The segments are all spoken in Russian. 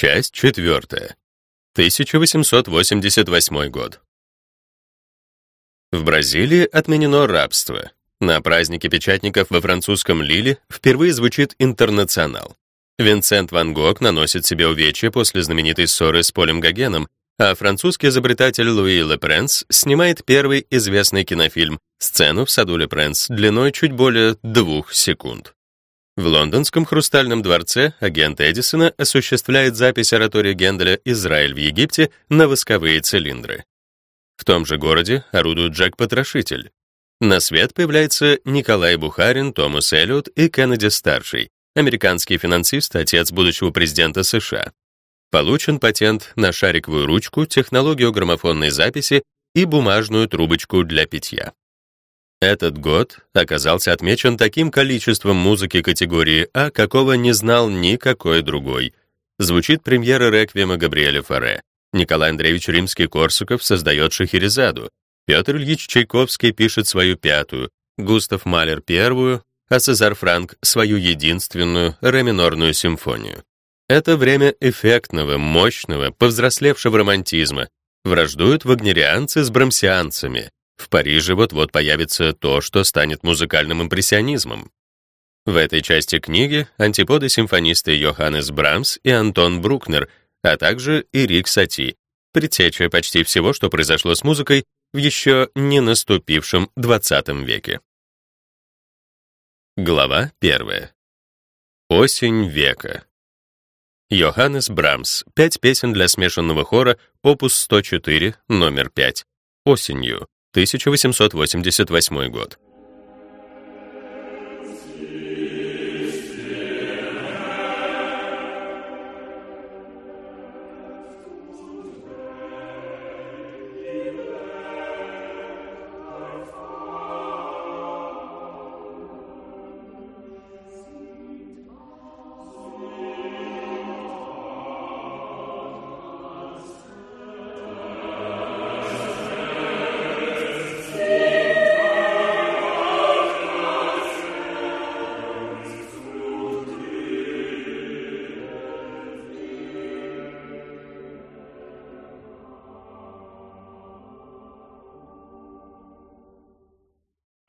Часть четвертая. 1888 год. В Бразилии отменено рабство. На празднике печатников во французском Лиле впервые звучит «Интернационал». Винсент Ван Гог наносит себе увечья после знаменитой ссоры с Полем Гогеном, а французский изобретатель Луи Лепренс снимает первый известный кинофильм «Сцену в саду Лепренс» длиной чуть более двух секунд. В лондонском Хрустальном дворце агент Эдисона осуществляет запись оратории Генделя «Израиль в Египте» на восковые цилиндры. В том же городе орудует Джек-потрошитель. На свет появляется Николай Бухарин, Томас Эллиот и Кеннеди-старший, американский финансист, отец будущего президента США. Получен патент на шариковую ручку, технологию граммофонной записи и бумажную трубочку для питья. Этот год оказался отмечен таким количеством музыки категории А, какого не знал никакой другой. Звучит премьера реквиема Габриэля Фаре. Николай Андреевич Римский-Корсаков создает Шахерезаду. Петр Ильич Чайковский пишет свою пятую, Густав Малер первую, а Цезар Франк свою единственную ре минорную симфонию. Это время эффектного, мощного, повзрослевшего романтизма. Враждуют вагнерианцы с брамсианцами, в Париже вот-вот появится то, что станет музыкальным импрессионизмом. В этой части книги антиподы симфонисты Йоханнес Брамс и Антон Брукнер, а также Ирик Сати, предтеча почти всего, что произошло с музыкой в еще не наступившем XX веке. Глава 1. Осень века. Йоханнес Брамс. Пять песен для смешанного хора, опус 104, номер 5. Осенью. 1888 год.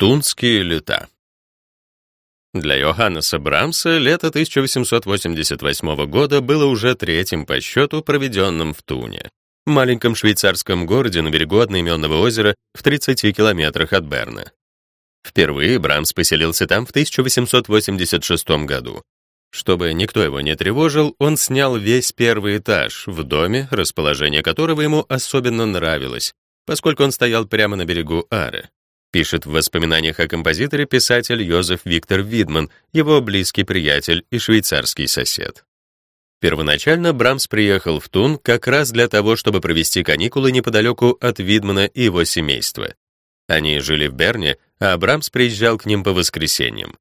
Тунские лета. Для Йоханнеса Брамса лето 1888 года было уже третьим по счету, проведенным в Туне, маленьком швейцарском городе на берегу одноименного озера в 30 километрах от Берна. Впервые Брамс поселился там в 1886 году. Чтобы никто его не тревожил, он снял весь первый этаж в доме, расположение которого ему особенно нравилось, поскольку он стоял прямо на берегу Ары пишет в воспоминаниях о композиторе писатель Йозеф Виктор Видман, его близкий приятель и швейцарский сосед. Первоначально Брамс приехал в Тун как раз для того, чтобы провести каникулы неподалеку от Видмана и его семейства. Они жили в Берне, а Брамс приезжал к ним по воскресеньям.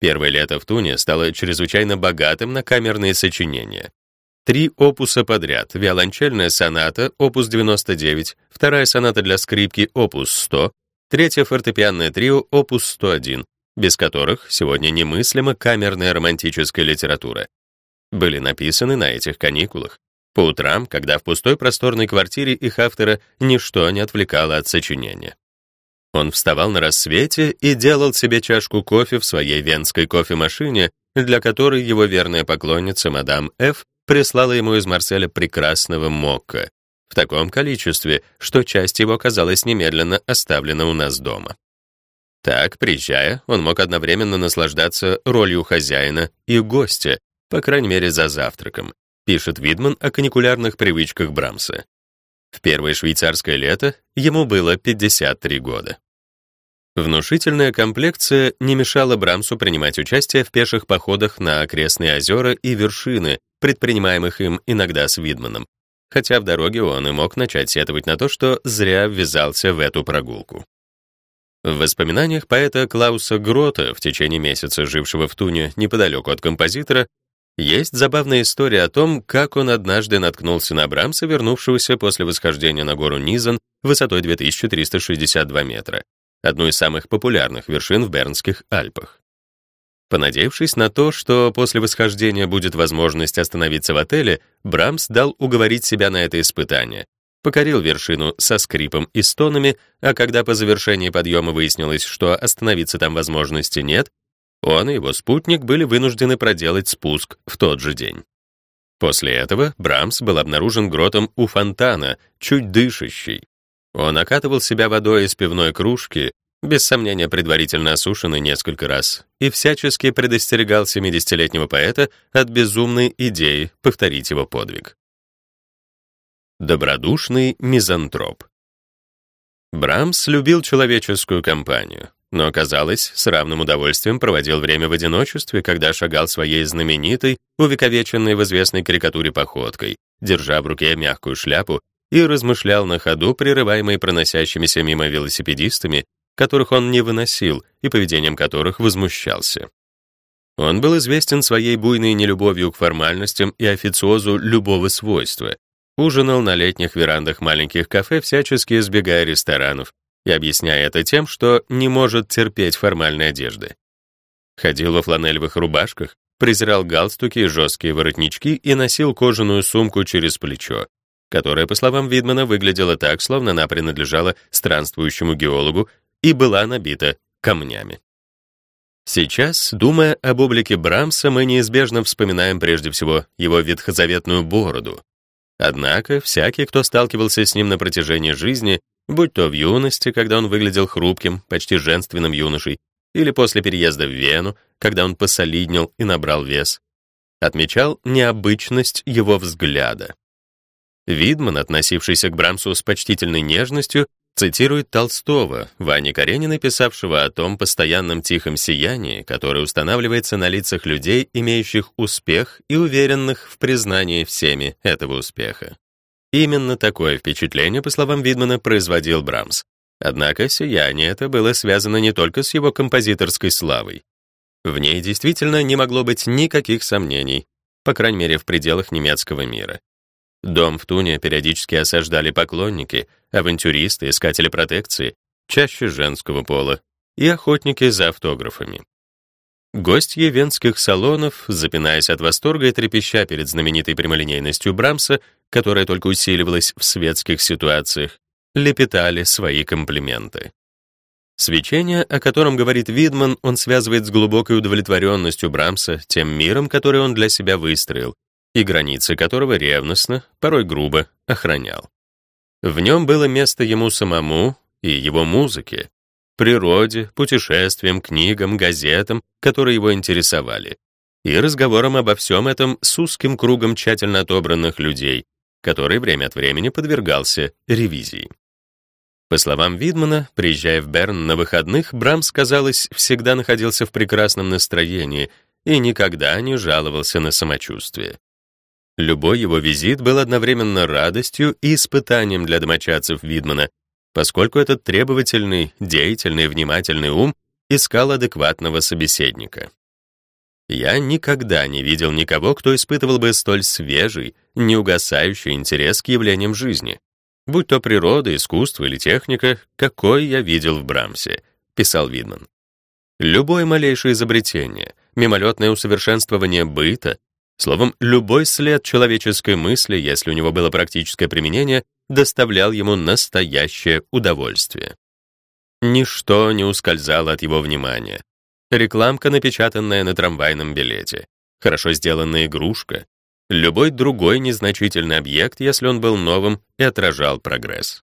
Первое лето в Туне стало чрезвычайно богатым на камерные сочинения. Три опуса подряд: виолончельная соната, опус 99, вторая соната для скрипки, опус 100, Третье фортепианное трио опус 101, без которых сегодня немыслима камерная романтическая литература. Были написаны на этих каникулах. По утрам, когда в пустой просторной квартире их автора ничто не отвлекало от сочинения. Он вставал на рассвете и делал себе чашку кофе в своей венской кофемашине, для которой его верная поклонница мадам Ф прислала ему из Марселя прекрасного мокко, в таком количестве, что часть его оказалась немедленно оставлена у нас дома. Так, приезжая, он мог одновременно наслаждаться ролью хозяина и гостя, по крайней мере, за завтраком, пишет Видман о каникулярных привычках Брамса. В первое швейцарское лето ему было 53 года. Внушительная комплекция не мешала Брамсу принимать участие в пеших походах на окрестные озера и вершины, предпринимаемых им иногда с Видманом, хотя в дороге он и мог начать сетовать на то, что зря ввязался в эту прогулку. В воспоминаниях поэта Клауса Грота, в течение месяца жившего в Туне неподалеку от композитора, есть забавная история о том, как он однажды наткнулся на Брамса, вернувшегося после восхождения на гору Низан высотой 2362 метра, одну из самых популярных вершин в Бернских Альпах. Понадеявшись на то, что после восхождения будет возможность остановиться в отеле, Брамс дал уговорить себя на это испытание. Покорил вершину со скрипом и стонами, а когда по завершении подъема выяснилось, что остановиться там возможности нет, он и его спутник были вынуждены проделать спуск в тот же день. После этого Брамс был обнаружен гротом у фонтана, чуть дышащий. Он окатывал себя водой из пивной кружки, без сомнения предварительно осушенный несколько раз, и всячески предостерегал 70-летнего поэта от безумной идеи повторить его подвиг. Добродушный мизантроп. Брамс любил человеческую компанию, но, казалось, с равным удовольствием проводил время в одиночестве, когда шагал своей знаменитой, увековеченной в известной карикатуре походкой, держа в руке мягкую шляпу и размышлял на ходу, прерываемый проносящимися мимо велосипедистами, которых он не выносил и поведением которых возмущался. Он был известен своей буйной нелюбовью к формальностям и официозу любого свойства, ужинал на летних верандах маленьких кафе, всячески избегая ресторанов, и объясняя это тем, что не может терпеть формальной одежды. Ходил во фланелевых рубашках, презирал галстуки и жесткие воротнички и носил кожаную сумку через плечо, которая, по словам Видмана, выглядела так, словно она принадлежала странствующему геологу и была набита камнями. Сейчас, думая об облике Брамса, мы неизбежно вспоминаем прежде всего его ветхозаветную бороду. Однако всякий, кто сталкивался с ним на протяжении жизни, будь то в юности, когда он выглядел хрупким, почти женственным юношей, или после переезда в Вену, когда он посолиднел и набрал вес, отмечал необычность его взгляда. Видман, относившийся к Брамсу с почтительной нежностью, цитирует Толстого, Вани Каренина, писавшего о том постоянном тихом сиянии, которое устанавливается на лицах людей, имеющих успех и уверенных в признании всеми этого успеха. Именно такое впечатление, по словам Видмана, производил Брамс. Однако сияние это было связано не только с его композиторской славой. В ней действительно не могло быть никаких сомнений, по крайней мере, в пределах немецкого мира. Дом в Туне периодически осаждали поклонники, авантюристы, искатели протекции, чаще женского пола, и охотники за автографами. Гостьи венских салонов, запинаясь от восторга и трепеща перед знаменитой прямолинейностью Брамса, которая только усиливалась в светских ситуациях, лепетали свои комплименты. Свечение, о котором говорит Видман, он связывает с глубокой удовлетворенностью Брамса, тем миром, который он для себя выстроил, и границы которого ревностно, порой грубо, охранял. В нем было место ему самому и его музыке, природе, путешествиям, книгам, газетам, которые его интересовали, и разговорам обо всем этом с узким кругом тщательно отобранных людей, который время от времени подвергался ревизии. По словам Видмана, приезжая в Берн на выходных, Брамс, казалось, всегда находился в прекрасном настроении и никогда не жаловался на самочувствие. Любой его визит был одновременно радостью и испытанием для домочадцев Видмана, поскольку этот требовательный, деятельный, внимательный ум искал адекватного собеседника. Я никогда не видел никого, кто испытывал бы столь свежий, неугасающий интерес к явлениям жизни. Будь то природа, искусство или техника, какой я видел в Брамсе, писал Видман. Любое малейшее изобретение, мимолетное усовершенствование быта, Словом, любой след человеческой мысли, если у него было практическое применение, доставлял ему настоящее удовольствие. Ничто не ускользало от его внимания. Рекламка, напечатанная на трамвайном билете, хорошо сделанная игрушка, любой другой незначительный объект, если он был новым и отражал прогресс.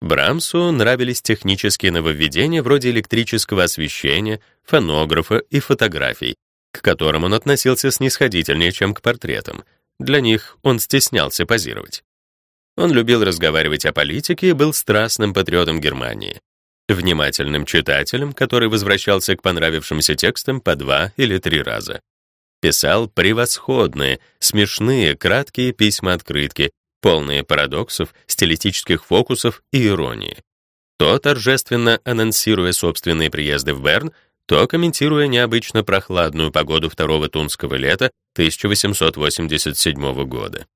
Брамсу нравились технические нововведения вроде электрического освещения, фонографа и фотографий, к которым он относился снисходительнее, чем к портретам. Для них он стеснялся позировать. Он любил разговаривать о политике и был страстным патриотом Германии. Внимательным читателем, который возвращался к понравившимся текстам по два или три раза. Писал превосходные, смешные, краткие письма-открытки, полные парадоксов, стилистических фокусов и иронии. То торжественно анонсируя собственные приезды в Берн, то комментируя необычно прохладную погоду второго тунского лета 1887 года.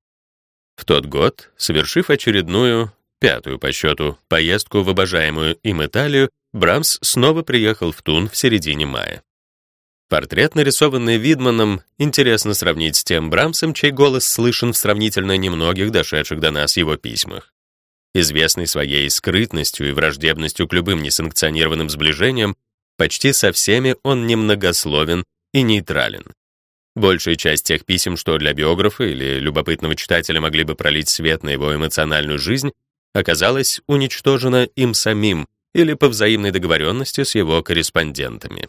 В тот год, совершив очередную, пятую по счету, поездку в обожаемую им Италию, Брамс снова приехал в Тун в середине мая. Портрет, нарисованный Видманом, интересно сравнить с тем Брамсом, чей голос слышен в сравнительно немногих дошедших до нас его письмах. Известный своей скрытностью и враждебностью к любым несанкционированным сближениям, почти со всеми он немногословен и нейтрален. Большая часть тех писем, что для биографа или любопытного читателя могли бы пролить свет на его эмоциональную жизнь, оказалась уничтожена им самим или по взаимной договоренности с его корреспондентами.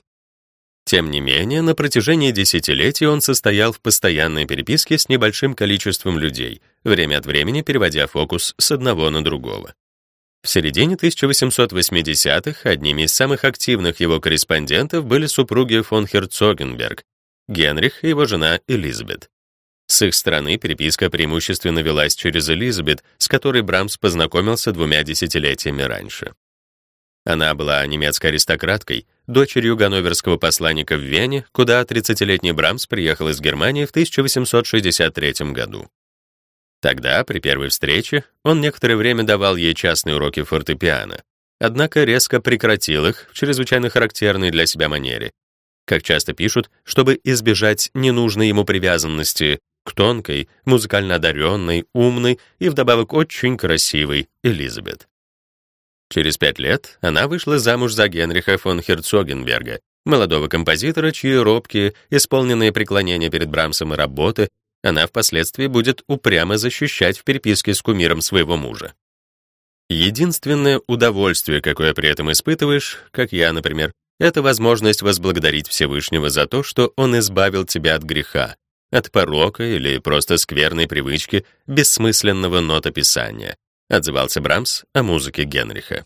Тем не менее, на протяжении десятилетий он состоял в постоянной переписке с небольшим количеством людей, время от времени переводя фокус с одного на другого. В середине 1880-х одними из самых активных его корреспондентов были супруги фон Херцогенберг, Генрих и его жена Элизабет. С их стороны переписка преимущественно велась через Элизабет, с которой Брамс познакомился двумя десятилетиями раньше. Она была немецкой аристократкой, дочерью ганноверского посланника в Вене, куда 30-летний Брамс приехал из Германии в 1863 году. Тогда, при первой встрече, он некоторое время давал ей частные уроки фортепиано, однако резко прекратил их в чрезвычайно характерной для себя манере. Как часто пишут, чтобы избежать ненужной ему привязанности к тонкой, музыкально одаренной, умной и вдобавок очень красивой Элизабет. Через пять лет она вышла замуж за Генриха фон Херцогенберга, молодого композитора, чьи робкие, исполненные преклонения перед Брамсом и работы, она впоследствии будет упрямо защищать в переписке с кумиром своего мужа. Единственное удовольствие, какое при этом испытываешь, как я, например, это возможность возблагодарить Всевышнего за то, что он избавил тебя от греха, от порока или просто скверной привычки бессмысленного нотописания, отзывался Брамс о музыке Генриха.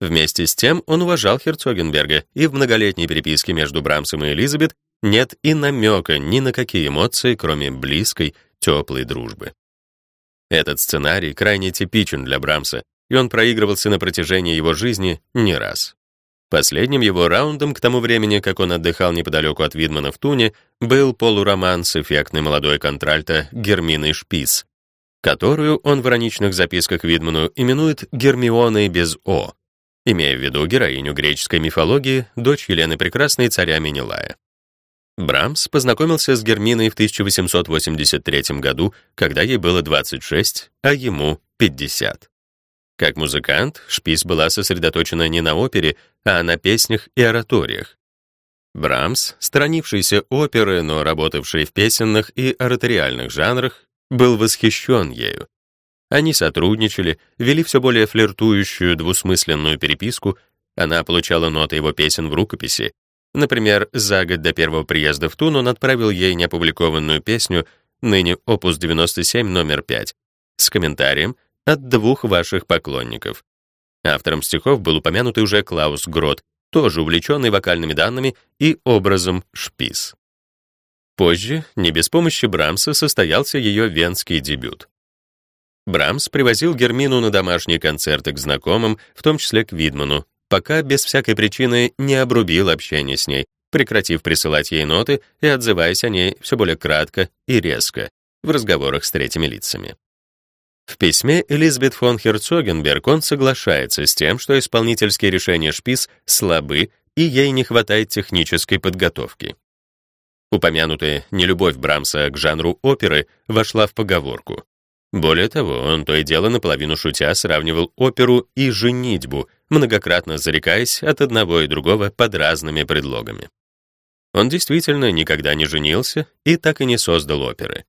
Вместе с тем он уважал Херцогенберга, и в многолетней переписке между Брамсом и Элизабет нет и намека ни на какие эмоции, кроме близкой, теплой дружбы. Этот сценарий крайне типичен для Брамса, и он проигрывался на протяжении его жизни не раз. Последним его раундом к тому времени, как он отдыхал неподалеку от Видмана в Туне, был полуроман с эффектной молодой контральто Герминой Шпис, которую он в ироничных записках Видману именует Гермионой без «о», имея в виду героиню греческой мифологии, дочь Елены Прекрасной царя Менелая. Брамс познакомился с Герминой в 1883 году, когда ей было 26, а ему 50. Как музыкант, Шпис была сосредоточена не на опере, а на песнях и ораториях. Брамс, странившийся оперы, но работавший в песенных и ораториальных жанрах, был восхищен ею. Они сотрудничали, вели все более флиртующую двусмысленную переписку, она получала ноты его песен в рукописи. Например, за год до первого приезда в Тун он отправил ей неопубликованную песню, ныне опус 97 номер 5, с комментарием от двух ваших поклонников. Автором стихов был упомянутый уже Клаус Грот, тоже увлеченный вокальными данными и образом Шпис. Позже, не без помощи Брамса, состоялся ее венский дебют. Брамс привозил Гермину на домашние концерты к знакомым, в том числе к Видману, пока без всякой причины не обрубил общение с ней, прекратив присылать ей ноты и отзываясь о ней все более кратко и резко в разговорах с третьими лицами. В письме Элизабет фон Херцогенберг он соглашается с тем, что исполнительские решения Шпис слабы и ей не хватает технической подготовки. Упомянутая нелюбовь Брамса к жанру оперы вошла в поговорку. Более того, он то и дело наполовину шутя сравнивал оперу и женитьбу, многократно зарекаясь от одного и другого под разными предлогами. Он действительно никогда не женился и так и не создал оперы.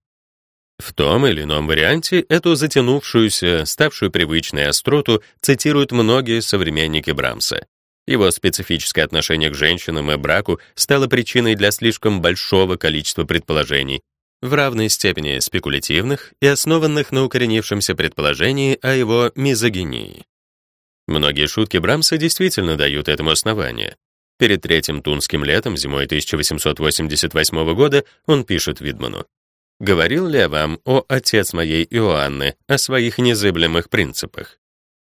В том или ином варианте эту затянувшуюся, ставшую привычной остроту цитируют многие современники Брамса. Его специфическое отношение к женщинам и браку стало причиной для слишком большого количества предположений, в равной степени спекулятивных и основанных на укоренившемся предположении о его мизогинии. Многие шутки Брамса действительно дают этому основание. Перед третьим тунским летом, зимой 1888 года, он пишет Видману. «Говорил ли я вам, о отец моей Иоанны, о своих незыблемых принципах?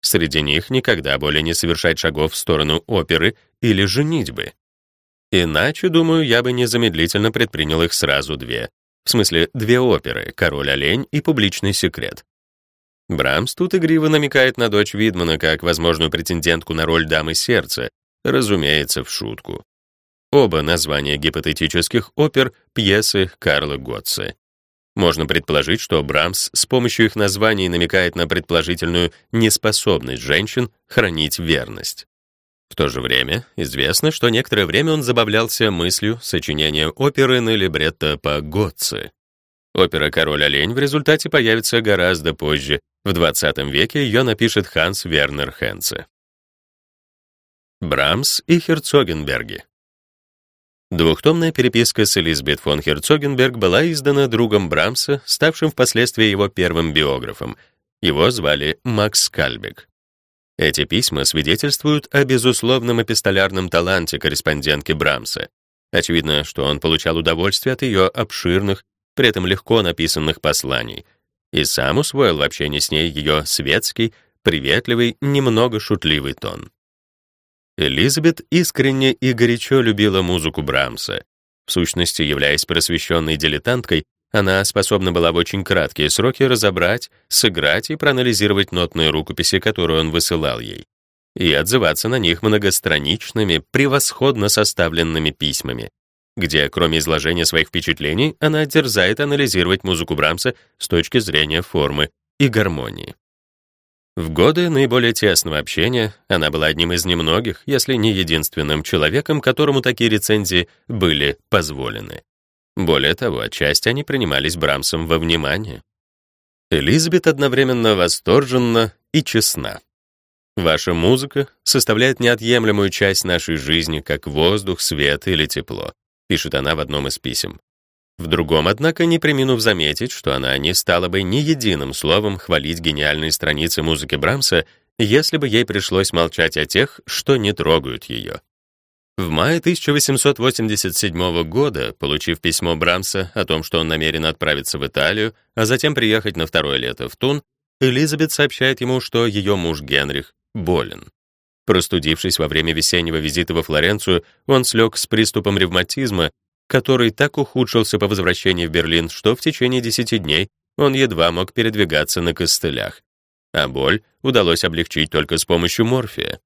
Среди них никогда более не совершать шагов в сторону оперы или женитьбы. Иначе, думаю, я бы незамедлительно предпринял их сразу две. В смысле, две оперы «Король-олень» и «Публичный секрет». Брамс тут игриво намекает на дочь Видмана как возможную претендентку на роль дамы сердца, разумеется, в шутку. Оба названия гипотетических опер — пьесы Карла Готце. Можно предположить, что Брамс с помощью их названий намекает на предположительную неспособность женщин хранить верность. В то же время известно, что некоторое время он забавлялся мыслью сочинения оперы на либретто по Готце. Опера «Король олень» в результате появится гораздо позже. В 20 веке ее напишет Ханс Вернер Хенце. Брамс и Херцогенберги Двухтомная переписка с Элизабет фон Херцогенберг была издана другом Брамса, ставшим впоследствии его первым биографом. Его звали Макс Кальбек. Эти письма свидетельствуют о безусловном эпистолярном таланте корреспондентки Брамса. Очевидно, что он получал удовольствие от ее обширных, при этом легко написанных посланий, и сам усвоил в общении с ней ее светский, приветливый, немного шутливый тон. Элизабет искренне и горячо любила музыку Брамса. В сущности, являясь просвещенной дилетанткой, она способна была в очень краткие сроки разобрать, сыграть и проанализировать нотные рукописи, которые он высылал ей, и отзываться на них многостраничными, превосходно составленными письмами, где, кроме изложения своих впечатлений, она дерзает анализировать музыку Брамса с точки зрения формы и гармонии. В годы наиболее тесного общения она была одним из немногих, если не единственным человеком, которому такие рецензии были позволены. Более того, отчасти они принимались Брамсом во внимание. Элизабет одновременно восторженна и честна. Ваша музыка составляет неотъемлемую часть нашей жизни, как воздух, свет или тепло, пишет она в одном из писем. В другом, однако, не преминув заметить, что она не стала бы ни единым словом хвалить гениальные страницы музыки Брамса, если бы ей пришлось молчать о тех, что не трогают ее. В мае 1887 года, получив письмо Брамса о том, что он намерен отправиться в Италию, а затем приехать на второе лето в Тун, Элизабет сообщает ему, что ее муж Генрих болен. Простудившись во время весеннего визита во Флоренцию, он слег с приступом ревматизма, который так ухудшился по возвращении в Берлин, что в течение 10 дней он едва мог передвигаться на костылях, а боль удалось облегчить только с помощью морфия.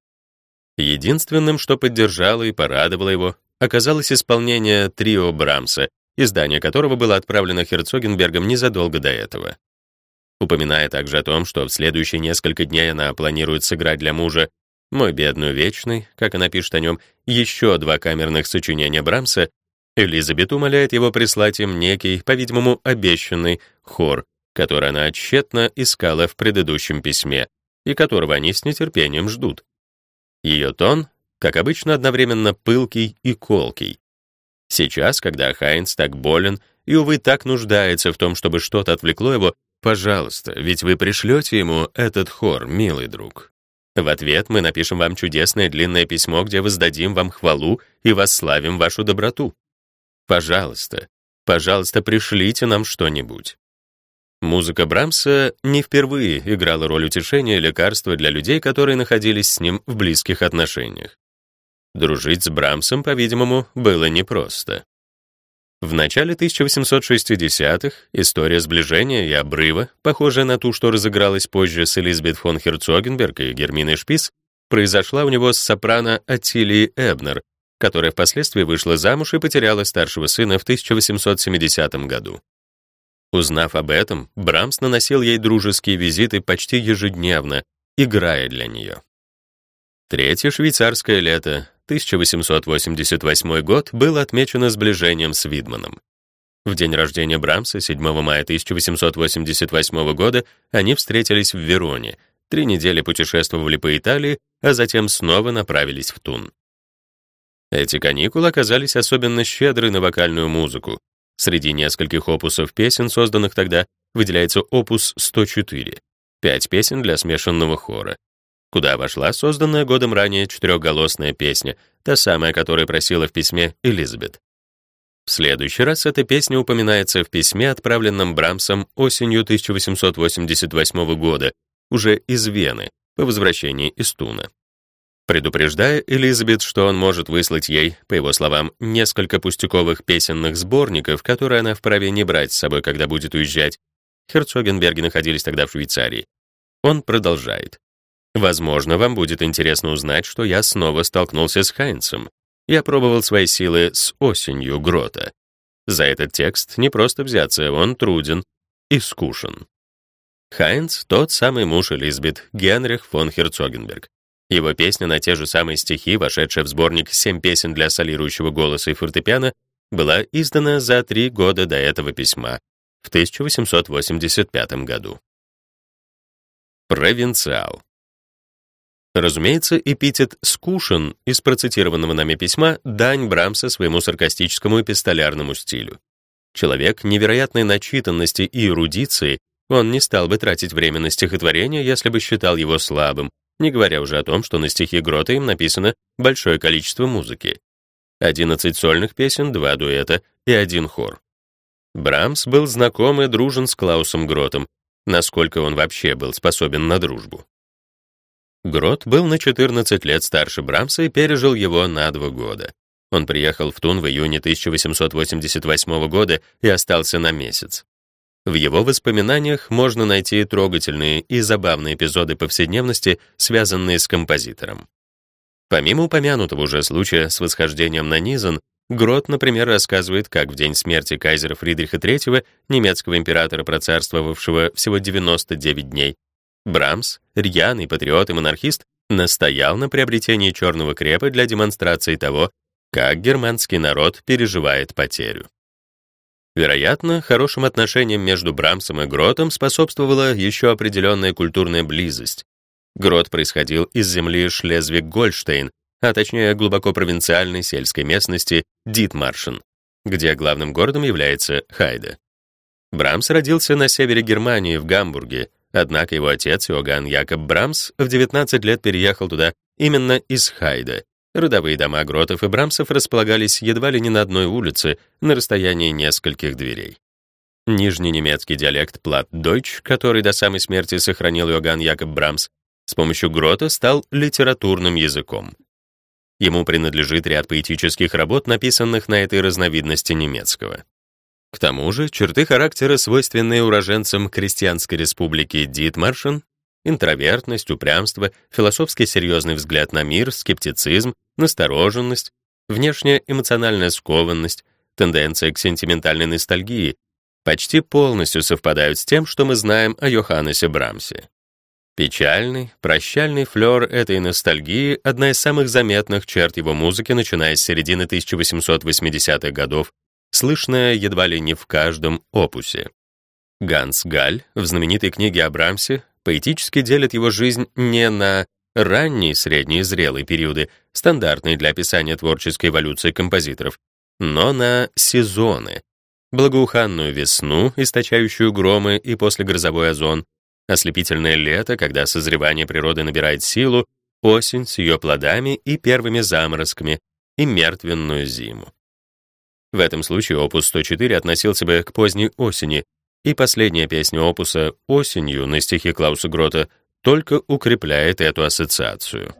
Единственным, что поддержало и порадовало его, оказалось исполнение трио Брамса, издание которого было отправлено Херцогенбергом незадолго до этого. Упоминая также о том, что в следующие несколько дней она планирует сыграть для мужа «Мой бедный вечный», как она пишет о нем, еще два камерных сочинения Брамса, Элизабет умоляет его прислать им некий, по-видимому, обещанный хор, который она тщетно искала в предыдущем письме и которого они с нетерпением ждут. Ее тон, как обычно, одновременно пылкий и колкий. Сейчас, когда Хайнц так болен и, увы, так нуждается в том, чтобы что-то отвлекло его, пожалуйста, ведь вы пришлете ему этот хор, милый друг. В ответ мы напишем вам чудесное длинное письмо, где воздадим вам хвалу и восславим вашу доброту. Пожалуйста, пожалуйста, пришлите нам что-нибудь. Музыка Брамса не впервые играла роль утешения и лекарства для людей, которые находились с ним в близких отношениях. Дружить с Брамсом, по-видимому, было непросто. В начале 1860-х история сближения и обрыва, похожая на ту, что разыгралась позже с Элизабет фон Херцогенберг и Герминой Шпис, произошла у него с сопрано Аттилией Эбнер, которая впоследствии вышла замуж и потеряла старшего сына в 1870 году. Узнав об этом, Брамс наносил ей дружеские визиты почти ежедневно, играя для нее. Третье швейцарское лето, 1888 год, было отмечено сближением с Видманом. В день рождения Брамса, 7 мая 1888 года, они встретились в Вероне, три недели путешествовали по Италии, а затем снова направились в Тун. Эти каникулы оказались особенно щедры на вокальную музыку, Среди нескольких опусов песен, созданных тогда, выделяется опус 104, пять песен для смешанного хора, куда вошла созданная годом ранее четырехголосная песня, та самая, которую просила в письме Элизабет. В следующий раз эта песня упоминается в письме, отправленном Брамсом осенью 1888 года, уже из Вены, по возвращении из Туна предупреждая Элизабет, что он может выслать ей, по его словам, несколько пустяковых песенных сборников, которые она вправе не брать с собой, когда будет уезжать. Херцогенберги находились тогда в Швейцарии. Он продолжает. «Возможно, вам будет интересно узнать, что я снова столкнулся с Хайнцем. Я пробовал свои силы с осенью Грота. За этот текст не просто взяться, он труден и скушен. Хайнц — тот самый муж Элизабет, Генрих фон Херцогенберг. Его песня на те же самые стихи, вошедшая в сборник «Семь песен для солирующего голоса и фортепиано», была издана за три года до этого письма, в 1885 году. Провинциал. Разумеется, эпитет «скушен» из процитированного нами письма дань Брамса своему саркастическому эпистолярному стилю. Человек невероятной начитанности и эрудиции, он не стал бы тратить время на стихотворение, если бы считал его слабым, не говоря уже о том, что на стихи Грота им написано большое количество музыки. 11 сольных песен, два дуэта и один хор. Брамс был знаком и дружен с Клаусом Гротом, насколько он вообще был способен на дружбу. Грот был на 14 лет старше Брамса и пережил его на два года. Он приехал в Тун в июне 1888 года и остался на месяц. В его воспоминаниях можно найти трогательные и забавные эпизоды повседневности, связанные с композитором. Помимо упомянутого уже случая с восхождением на Низан, Грот, например, рассказывает, как в день смерти кайзера Фридриха III, немецкого императора, процарствовавшего всего 99 дней, Брамс, рьяный патриот и монархист, настоял на приобретении черного крепа для демонстрации того, как германский народ переживает потерю. Вероятно, хорошим отношениям между Брамсом и Гротом способствовала еще определенная культурная близость. Грот происходил из земли Шлезвиг-Гольштейн, а точнее глубоко провинциальной сельской местности Дитмаршен, где главным городом является Хайде. Брамс родился на севере Германии, в Гамбурге, однако его отец Иоганн Якоб Брамс в 19 лет переехал туда именно из Хайде, Родовые дома Гротов и Брамсов располагались едва ли не на одной улице, на расстоянии нескольких дверей. Нижний немецкий диалект Платдойч, который до самой смерти сохранил Иоганн Якоб Брамс, с помощью Грота стал литературным языком. Ему принадлежит ряд поэтических работ, написанных на этой разновидности немецкого. К тому же, черты характера, свойственные уроженцам крестьянской республики Дитмаршен, интровертность, упрямство, философски серьезный взгляд на мир, скептицизм, настороженность, внешняя эмоциональная скованность, тенденция к сентиментальной ностальгии почти полностью совпадают с тем, что мы знаем о Йоханнесе Брамсе. Печальный, прощальный флёр этой ностальгии — одна из самых заметных черт его музыки, начиная с середины 1880-х годов, слышная едва ли не в каждом опусе. Ганс Галь в знаменитой книге о Брамсе поэтически делит его жизнь не на ранние, средние зрелые периоды, стандартные для описания творческой эволюции композиторов, но на сезоны. Благоуханную весну, источающую громы и послегрозовой озон, ослепительное лето, когда созревание природы набирает силу, осень с ее плодами и первыми заморозками, и мертвенную зиму. В этом случае опус 104 относился бы к поздней осени, и последняя песня опуса «Осенью» на стихи Клауса Грота только укрепляет эту ассоциацию.